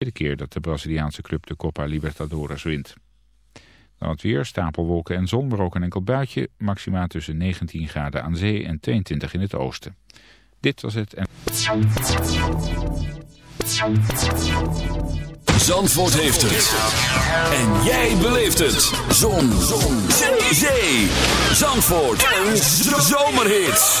tweede keer dat de Braziliaanse club de Copa Libertadores wint. Dan het weer, stapelwolken en zon, maar ook een enkel buitje. Maxima tussen 19 graden aan zee en 22 in het oosten. Dit was het. En... Zandvoort heeft het. En jij beleeft het. Zon. zon. Zee. Zandvoort. Een zomerhit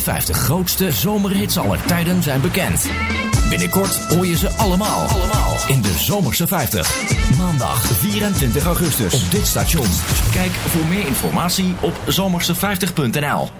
50 grootste zomerhits aller tijden zijn bekend. Binnenkort hoor je ze allemaal, allemaal in de Zomerse 50. Maandag 24 augustus op dit station. Kijk voor meer informatie op zomerse50.nl.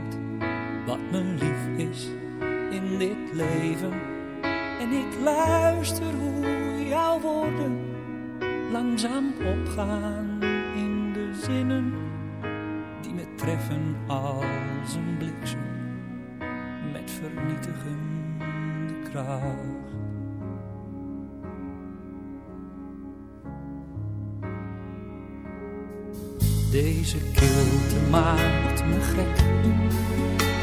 wat me lief is in dit leven. En ik luister hoe jouw woorden langzaam opgaan in de zinnen die me treffen als een bliksem met vernietigende kracht. Deze kilte maakt me gek.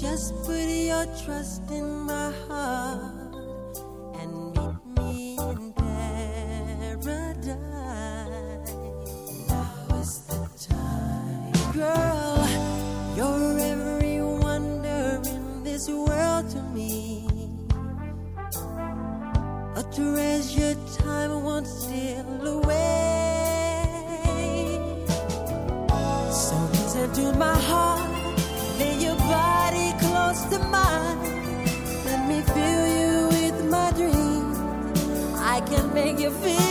Just put your trust in my heart. make you feel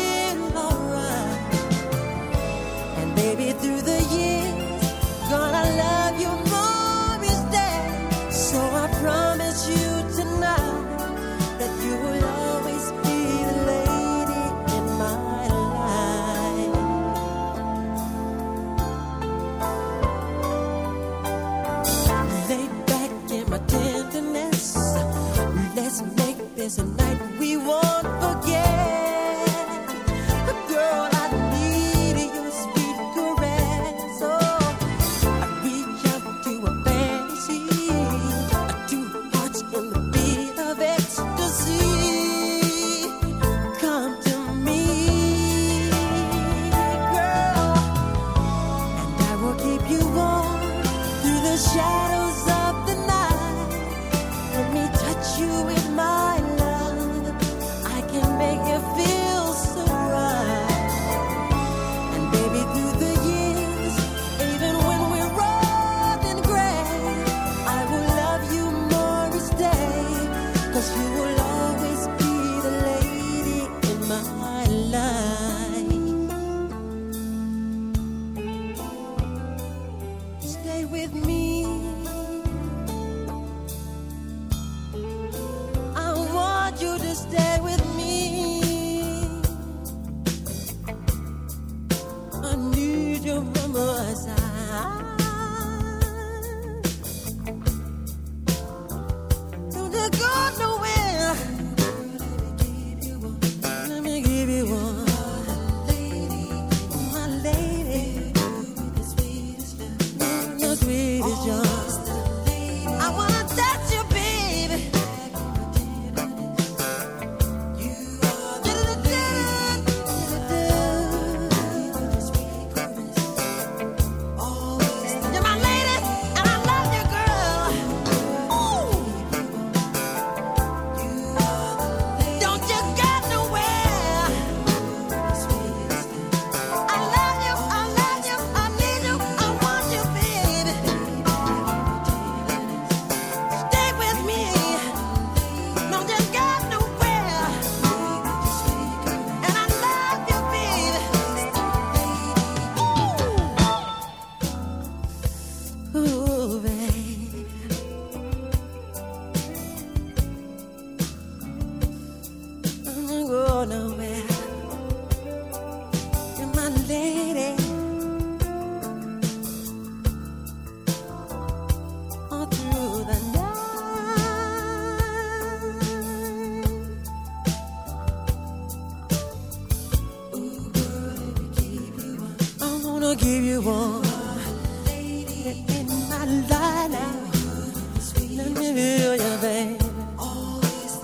gonna give you one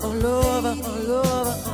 all over, all over.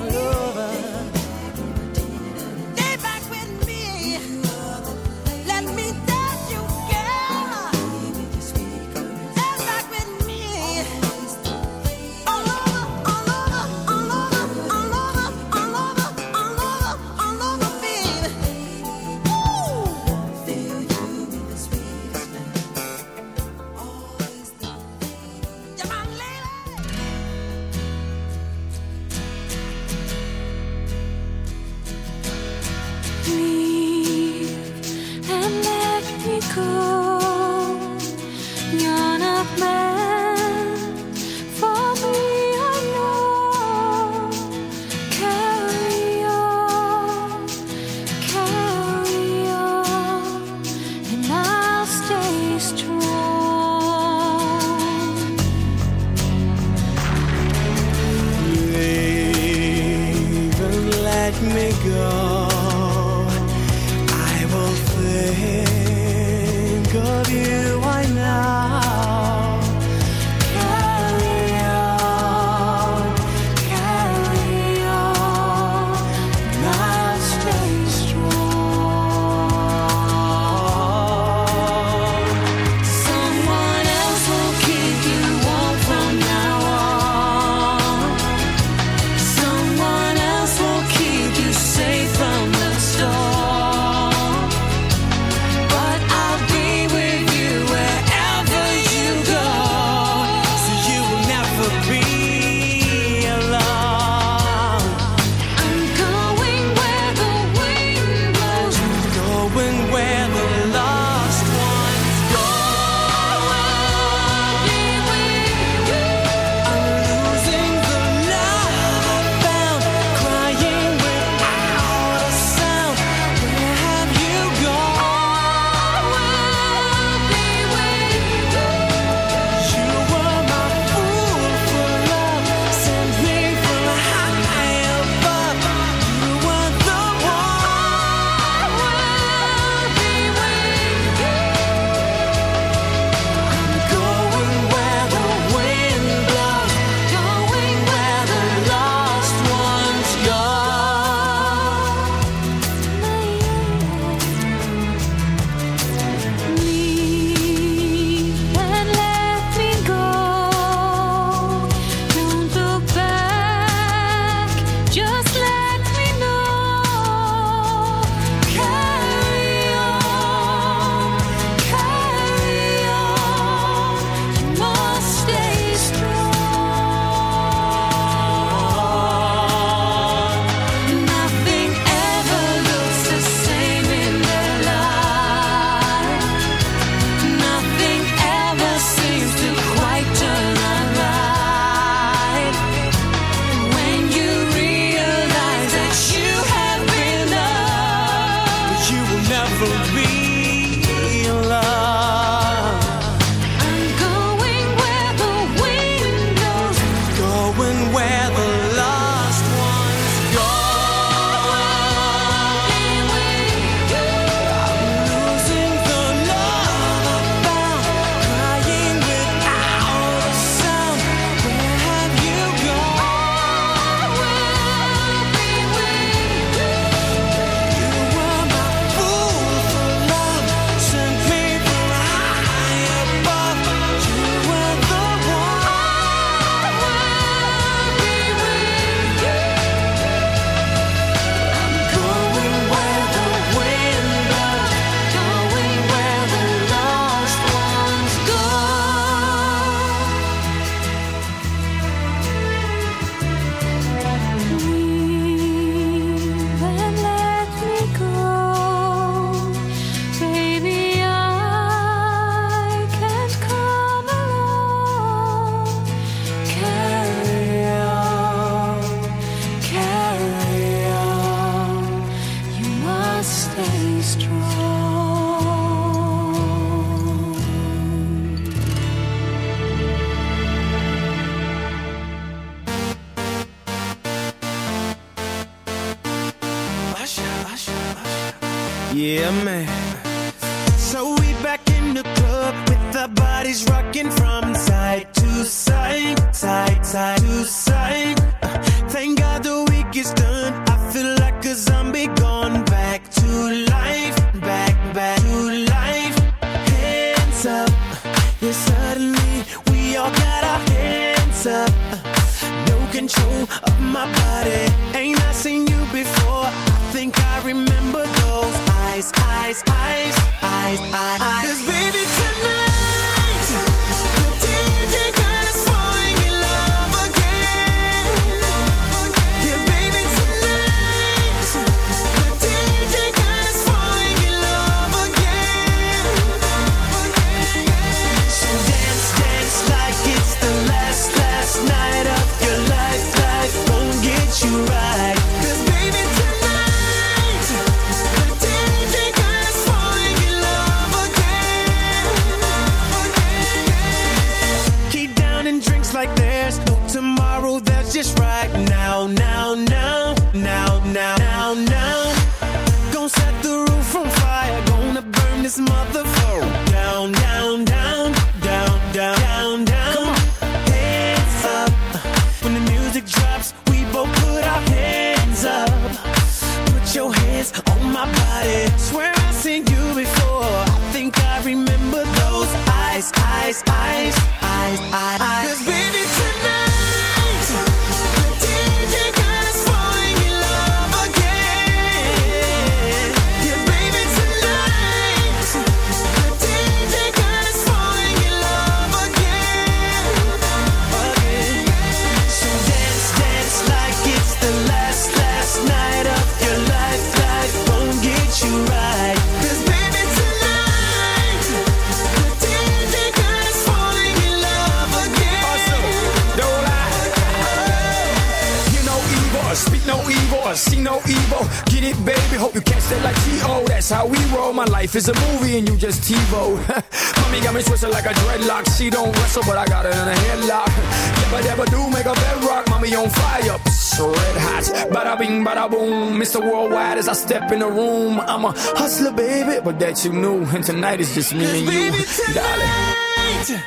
I'm a hustler, baby, but that you knew. And tonight is just me and you, tonight, darling.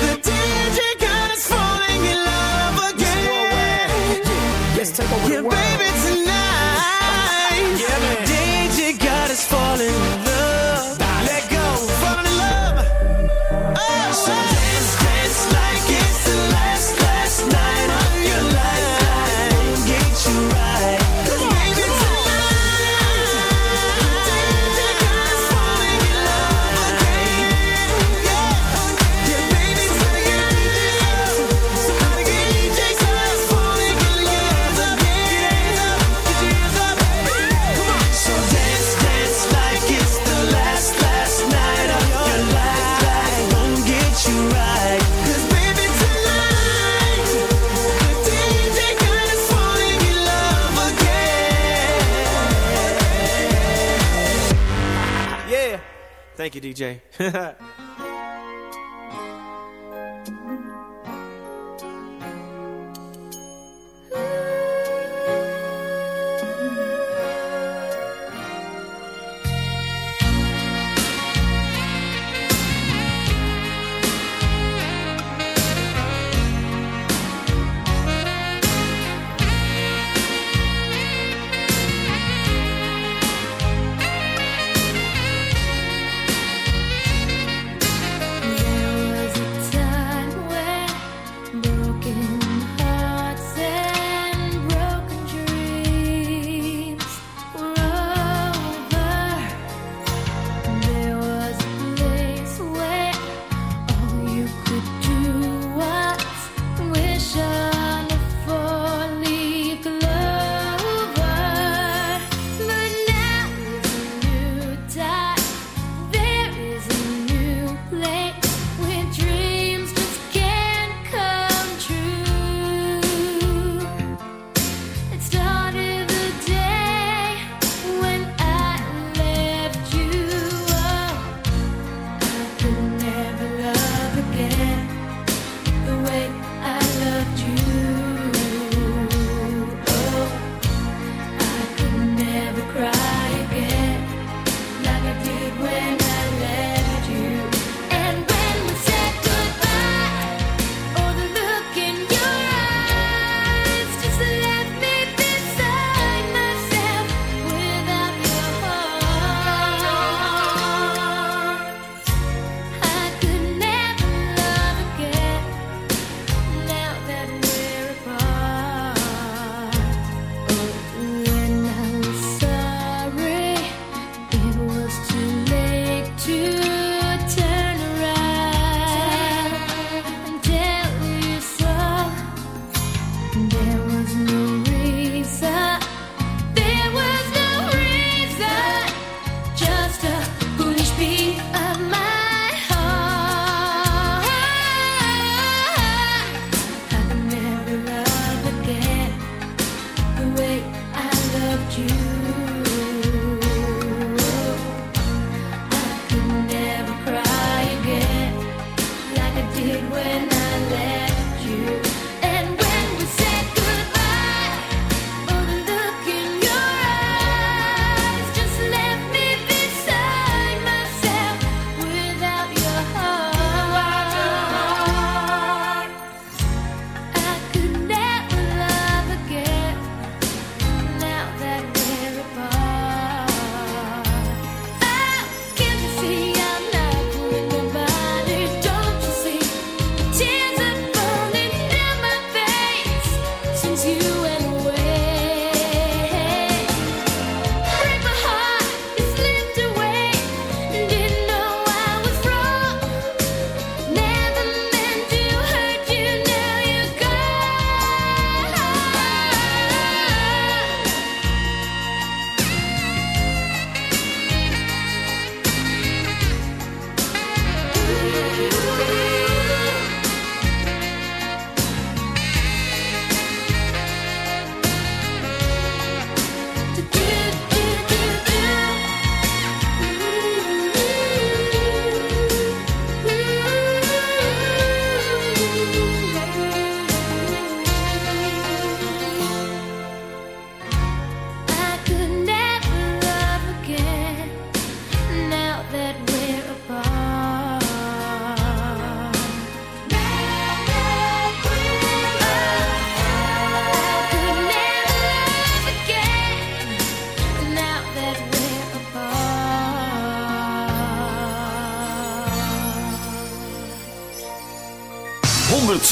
The DJ God is falling in love again. Let's take over the world. Thank you, DJ.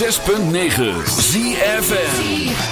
106.9 ZFM.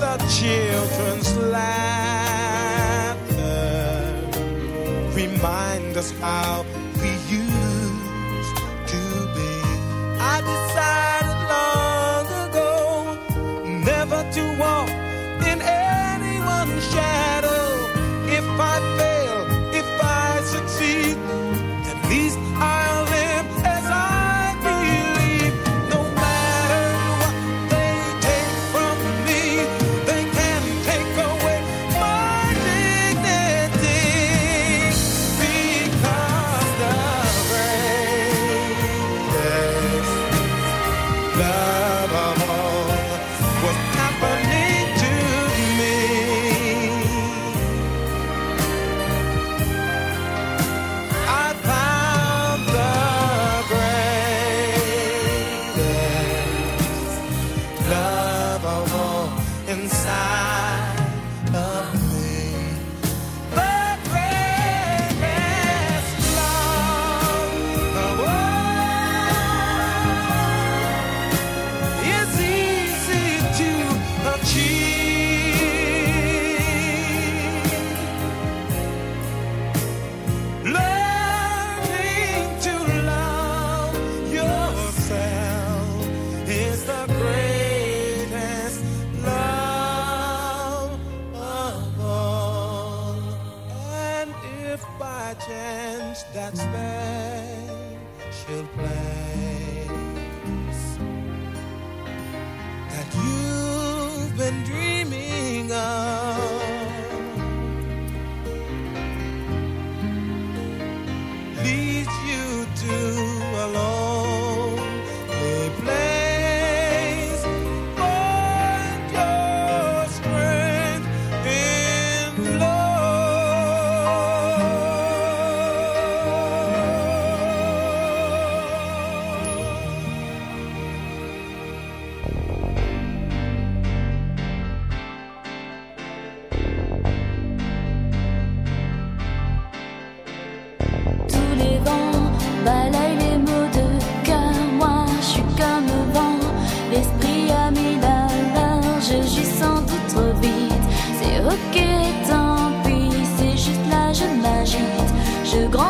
the children's laughter. Remind us how je grandis.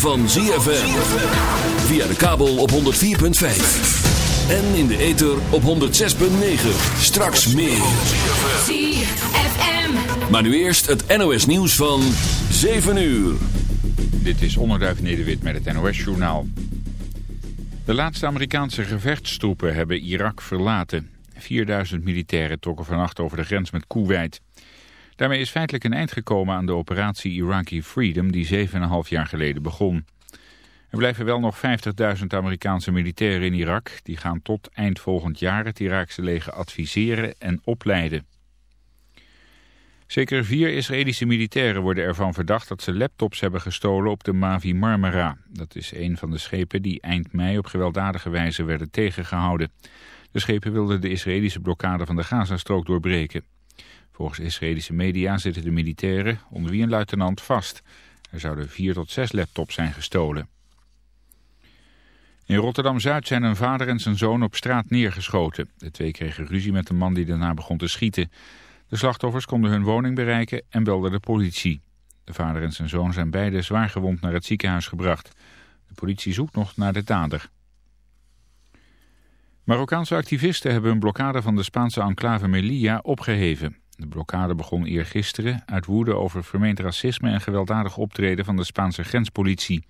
Van ZFM. Via de kabel op 104.5. En in de ether op 106.9. Straks meer. ZFM. Maar nu eerst het NOS nieuws van 7 uur. Dit is Onderduif Nederwit met het NOS-journaal. De laatste Amerikaanse gevechtstroepen hebben Irak verlaten. 4000 militairen trokken vannacht over de grens met Kuwait. Daarmee is feitelijk een eind gekomen aan de operatie Iraqi Freedom die 7,5 jaar geleden begon. Er blijven wel nog 50.000 Amerikaanse militairen in Irak. Die gaan tot eind volgend jaar het Iraakse leger adviseren en opleiden. Zeker vier Israëlische militairen worden ervan verdacht dat ze laptops hebben gestolen op de Mavi Marmara. Dat is een van de schepen die eind mei op gewelddadige wijze werden tegengehouden. De schepen wilden de Israëlische blokkade van de Gazastrook doorbreken. Volgens Israëlische media zitten de militairen, onder wie een luitenant, vast. Er zouden vier tot zes laptops zijn gestolen. In Rotterdam-Zuid zijn een vader en zijn zoon op straat neergeschoten. De twee kregen ruzie met een man die daarna begon te schieten. De slachtoffers konden hun woning bereiken en belden de politie. De vader en zijn zoon zijn beide zwaargewond naar het ziekenhuis gebracht. De politie zoekt nog naar de dader. Marokkaanse activisten hebben een blokkade van de Spaanse enclave Melilla opgeheven. De blokkade begon eergisteren uit woede over vermeend racisme en gewelddadig optreden van de Spaanse grenspolitie.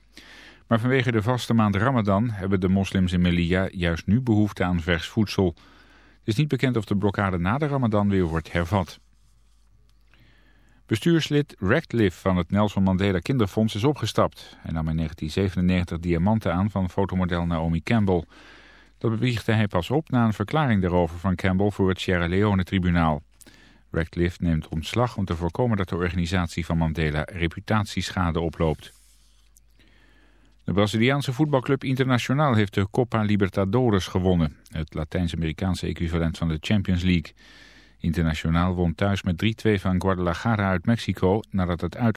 Maar vanwege de vaste maand Ramadan hebben de moslims in Melilla juist nu behoefte aan vers voedsel. Het is niet bekend of de blokkade na de Ramadan weer wordt hervat. Bestuurslid Radcliffe van het Nelson Mandela Kinderfonds is opgestapt. Hij nam in 1997 diamanten aan van fotomodel Naomi Campbell. Dat bewiegde hij pas op na een verklaring daarover van Campbell voor het Sierra Leone-tribunaal. Radcliffe neemt ontslag om te voorkomen dat de organisatie van Mandela reputatieschade oploopt. De Braziliaanse voetbalclub Internacional heeft de Copa Libertadores gewonnen. Het Latijns-Amerikaanse equivalent van de Champions League. Internacional won thuis met 3-2 van Guadalajara uit Mexico nadat het uit